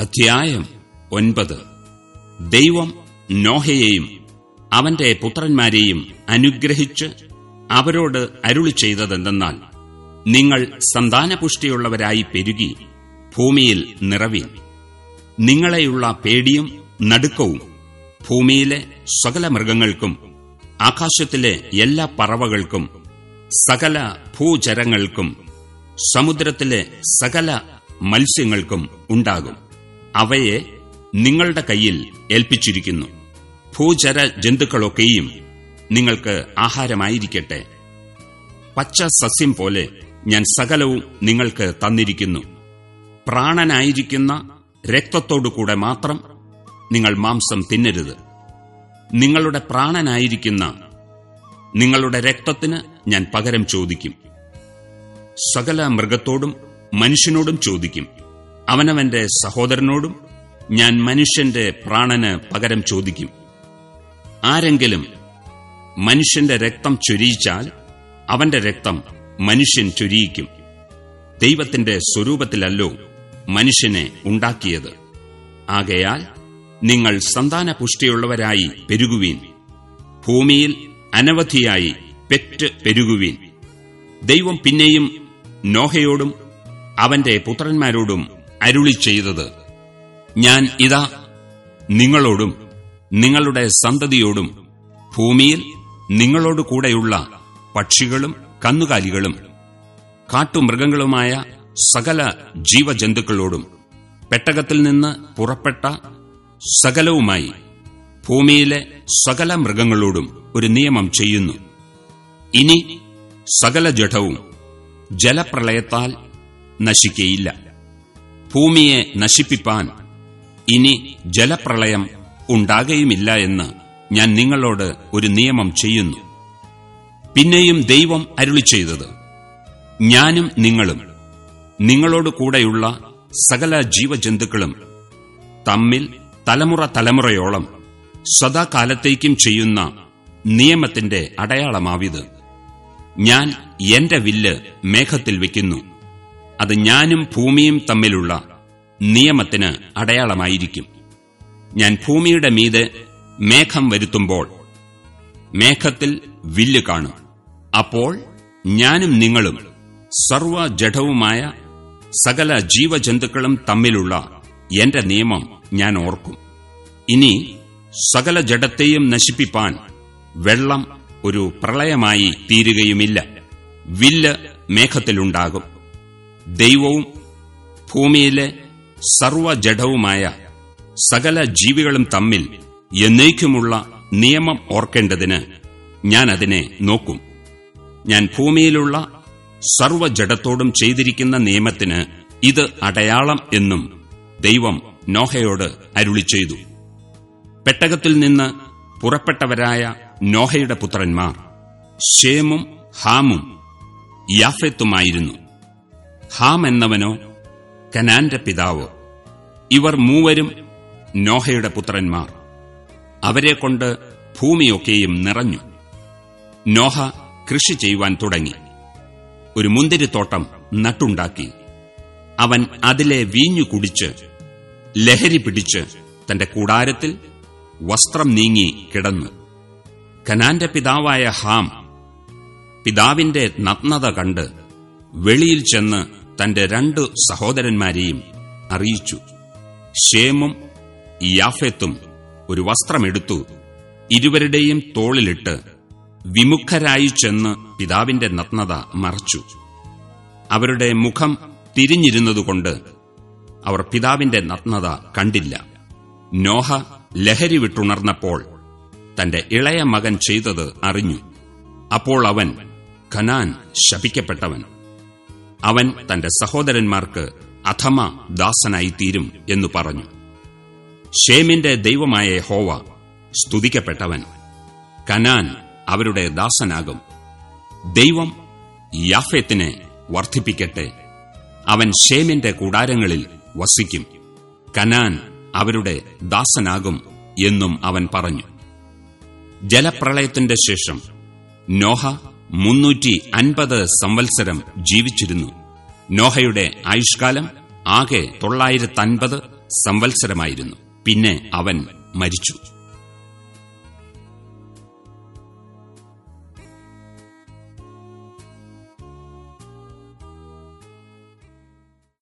അധ്യായം ഒൻപത്. ദൈവം നോഹയെയും അവന്റെ പുത്രന്മാരെയും അനുഗ്രഹിച്ച് അവരോട് അരുളി ചെയ്തതെന്തെന്നാൽ നിങ്ങൾ സന്താനപുഷ്ടിയുള്ളവരായി പെരുകി ഭൂമിയിൽ നിറവീൻ. നിങ്ങളെയുള്ള പേടിയും നടുക്കവും ഭൂമിയിലെ സകല മൃഗങ്ങൾക്കും ആകാശത്തിലെ എല്ലാ പറവകൾക്കും സകല ഭൂചരങ്ങൾക്കും സമുദ്രത്തിലെ സകല മത്സ്യങ്ങൾക്കും ഉണ്ടാകും. അവയെ നിങ്ങളുടെ കയ്യിൽ ഏൽപ്പിച്ചിരിക്കുന്നു. ഭൂചര ജന്തുക്കളൊക്കെയും നിങ്ങൾക്ക് ആഹാരമായിരിക്കട്ടെ. പച്ച സസ്യം പോലെ ഞാൻ സകലവും നിങ്ങൾക്ക് തന്നിരിക്കുന്നു. പ്രാണനായിരിക്കുന്ന രക്തത്തോടുകൂടെ മാത്രം നിങ്ങൾ മാംസം തിന്നരുത്. നിങ്ങളുടെ പ്രാണനായിരിക്കുന്ന നിങ്ങളുടെ രക്തത്തിന് ഞാൻ പകരം ചോദിക്കും. സകല മൃഗത്തോടും മനുഷ്യനോടും ചോദിക്കും. അവനവന്റെ സഹോദരനോടും ഞാൻ മനുഷ്യന്റെ പ്രാണന് പകരം ചോദിക്കും. ആരെങ്കിലും മനുഷ്യന്റെ രക്തം ചൊരിയിച്ചാൽ അവന്റെ രക്തം മനുഷ്യൻ ചൊരിയിക്കും. ദൈവത്തിന്റെ സ്വരൂപത്തിലല്ലോ മനുഷ്യനെ ഉണ്ടാക്കിയത്. ആകയാൽ നിങ്ങൾ സന്താന പുഷ്ടിയുള്ളവരായി പെരുകുവീൻ. ഭൂമിയിൽ അനവധിയായി പെറ്റ് പെരുകുവീൻ. ദൈവം പിന്നെയും നോഹയോടും അവന്റെ പുത്രന്മാരോടും അരുളി ചെയ്തത്. ഞാൻ ഇതാ നിങ്ങളോടും നിങ്ങളുടെ സന്തതിയോടും ഭൂമിയിൽ നിങ്ങളോട് കൂടെയുള്ള പക്ഷികളും കന്നുകാലികളും കാട്ടുമൃഗങ്ങളുമായ സകല ജീവജന്തുക്കളോടും പെട്ടകത്തിൽ നിന്ന് പുറപ്പെട്ട സകലവുമായി ഭൂമിയിലെ സകല മൃഗങ്ങളോടും ഒരു നിയമം ചെയ്യുന്നു. ഇനി സകല ജഠവും ജലപ്രളയത്താൽ നശിക്കയില്ല. ഭൂമിയെ നശിപ്പിപ്പാൻ ഇനി ജലപ്രളയം ഉണ്ടാകുകയുമില്ല എന്ന് ഞാൻ നിങ്ങളോട് ഒരു നിയമം ചെയ്യുന്നു. പിന്നെയും ദൈവം അരുളി ചെയ്തത് ഞാനും നിങ്ങളും നിങ്ങളോട് കൂടെയുള്ള സകല ജീവജന്തുക്കളും തമ്മിൽ തലമുറ തലമുറയോളം സദാകാലത്തേക്കും ചെയ്യുന്ന നിയമത്തിന്റെ അടയാളമാവിത്. ഞാൻ എന്റെ വില്ല് മേഘത്തിൽ വയ്ക്കുന്നു അത് ഞാനും ഭൂമിയും തമ്മിലുള്ള നിയമത്തിന് അടയാളമായിരിക്കും. ഞാൻ ഭൂമിയുടെ മീതെ മേഘം വരുത്തുമ്പോൾ മേഘത്തിൽ വില്ല് കാണും. അപ്പോൾ ഞാനും നിങ്ങളും സർവജഡവുമായ സകല ജീവജന്തുക്കളും തമ്മിലുള്ള എന്റെ നിയമം ഞാൻ ഓർക്കും. ഇനി സകല ജഡത്തെയും നശിപ്പിപ്പാൻ വെള്ളം ഒരു പ്രളയമായി തീരുകയുമില്ല. വില്ല് മേഘത്തിലുണ്ടാകും. ദൈവവും ഭൂമിയിലെ സർവജഡവുമായ സകല ജീവികളും തമ്മിൽ എന്നേക്കുമുള്ള നിയമം ഓർക്കേണ്ടതിന് ഞാൻ അതിനെ നോക്കും. ഞാൻ ഭൂമിയിലുള്ള സർവജഡത്തോടും ചെയ്തിരിക്കുന്ന നിയമത്തിന് ഇത് അടയാളം എന്നും ദൈവം നോഹയോട് അരുളി ചെയ്തു. പെട്ടകത്തിൽ നിന്ന് പുറപ്പെട്ടവരായ നോഹയുടെ പുത്രന്മാർ ഷേമും ഹാമും യാഫെത്തുമായിരുന്നു. ഹാം എന്നവനോ കനാന്റെ പിതാവ്. ഇവർ മൂവരും നോഹയുടെ പുത്രന്മാർ. അവരെക്കൊണ്ട് ഭൂമിയൊക്കെയും നിറഞ്ഞു. നോഹ കൃഷി ചെയ്യുവാൻ തുടങ്ങി. ഒരു മുന്തിരിത്തോട്ടം നട്ടുണ്ടാക്കി. അവൻ അതിലെ വീഞ്ഞു കുടിച്ച് ലഹരി പിടിച്ച് തന്റെ കൂടാരത്തിൽ വസ്ത്രം നീങ്ങി കിടന്നു. കനാന്റെ പിതാവായ ഹാം പിതാവിന്റെ നഗ്നത കണ്ട് വെളിയിൽ ചെന്ന് തന്റെ രണ്ടു സഹോദരന്മാരെയും അറിയിച്ചു. ഷേമും യാഫെത്തും ഒരു വസ്ത്രമെടുത്തു ഇരുവരുടെയും തോളിലിട്ട് വിമുഖരായി ചെന്ന് പിതാവിന്റെ നഗ്നത മറച്ചു. അവരുടെ മുഖം തിരിഞ്ഞിരുന്നതുകൊണ്ട് അവർ പിതാവിന്റെ നഗ്നത കണ്ടില്ല. നോഹ ലഹരി വിട്ടുണർന്നപ്പോൾ തന്റെ ഇളയ മകൻ ചെയ്തത് അറിഞ്ഞു. അപ്പോൾ അവൻ ഖനാൻ ശപിക്കപ്പെട്ടവൻ. അവൻ തന്റെ സഹോദരന്മാർക്ക് അഥമ ദാസനായി തീരും എന്നു പറഞ്ഞു. ഷേമിന്റെ ദൈവമായ ഹോവ സ്തുതിക്കപ്പെട്ടവൻ. കനാൻ അവരുടെ ദാസനാകും. ദൈവം യാഫേത്തിനെ വർദ്ധിപ്പിക്കട്ടെ. അവൻ ഷേമിന്റെ കൂടാരങ്ങളിൽ വസിക്കും. കനാൻ അവരുടെ ദാസനാകും എന്നും അവൻ പറഞ്ഞു. ജലപ്രളയത്തിന്റെ ശേഷം നോഹ മുന്നൂറ്റി അൻപത് സംവത്സരം ജീവിച്ചിരുന്നു. നോഹയുടെ ആയുഷ്കാലം ആകെ തൊള്ളായിരത്തൻപത് സംവത്സരമായിരുന്നു. പിന്നെ അവൻ മരിച്ചു.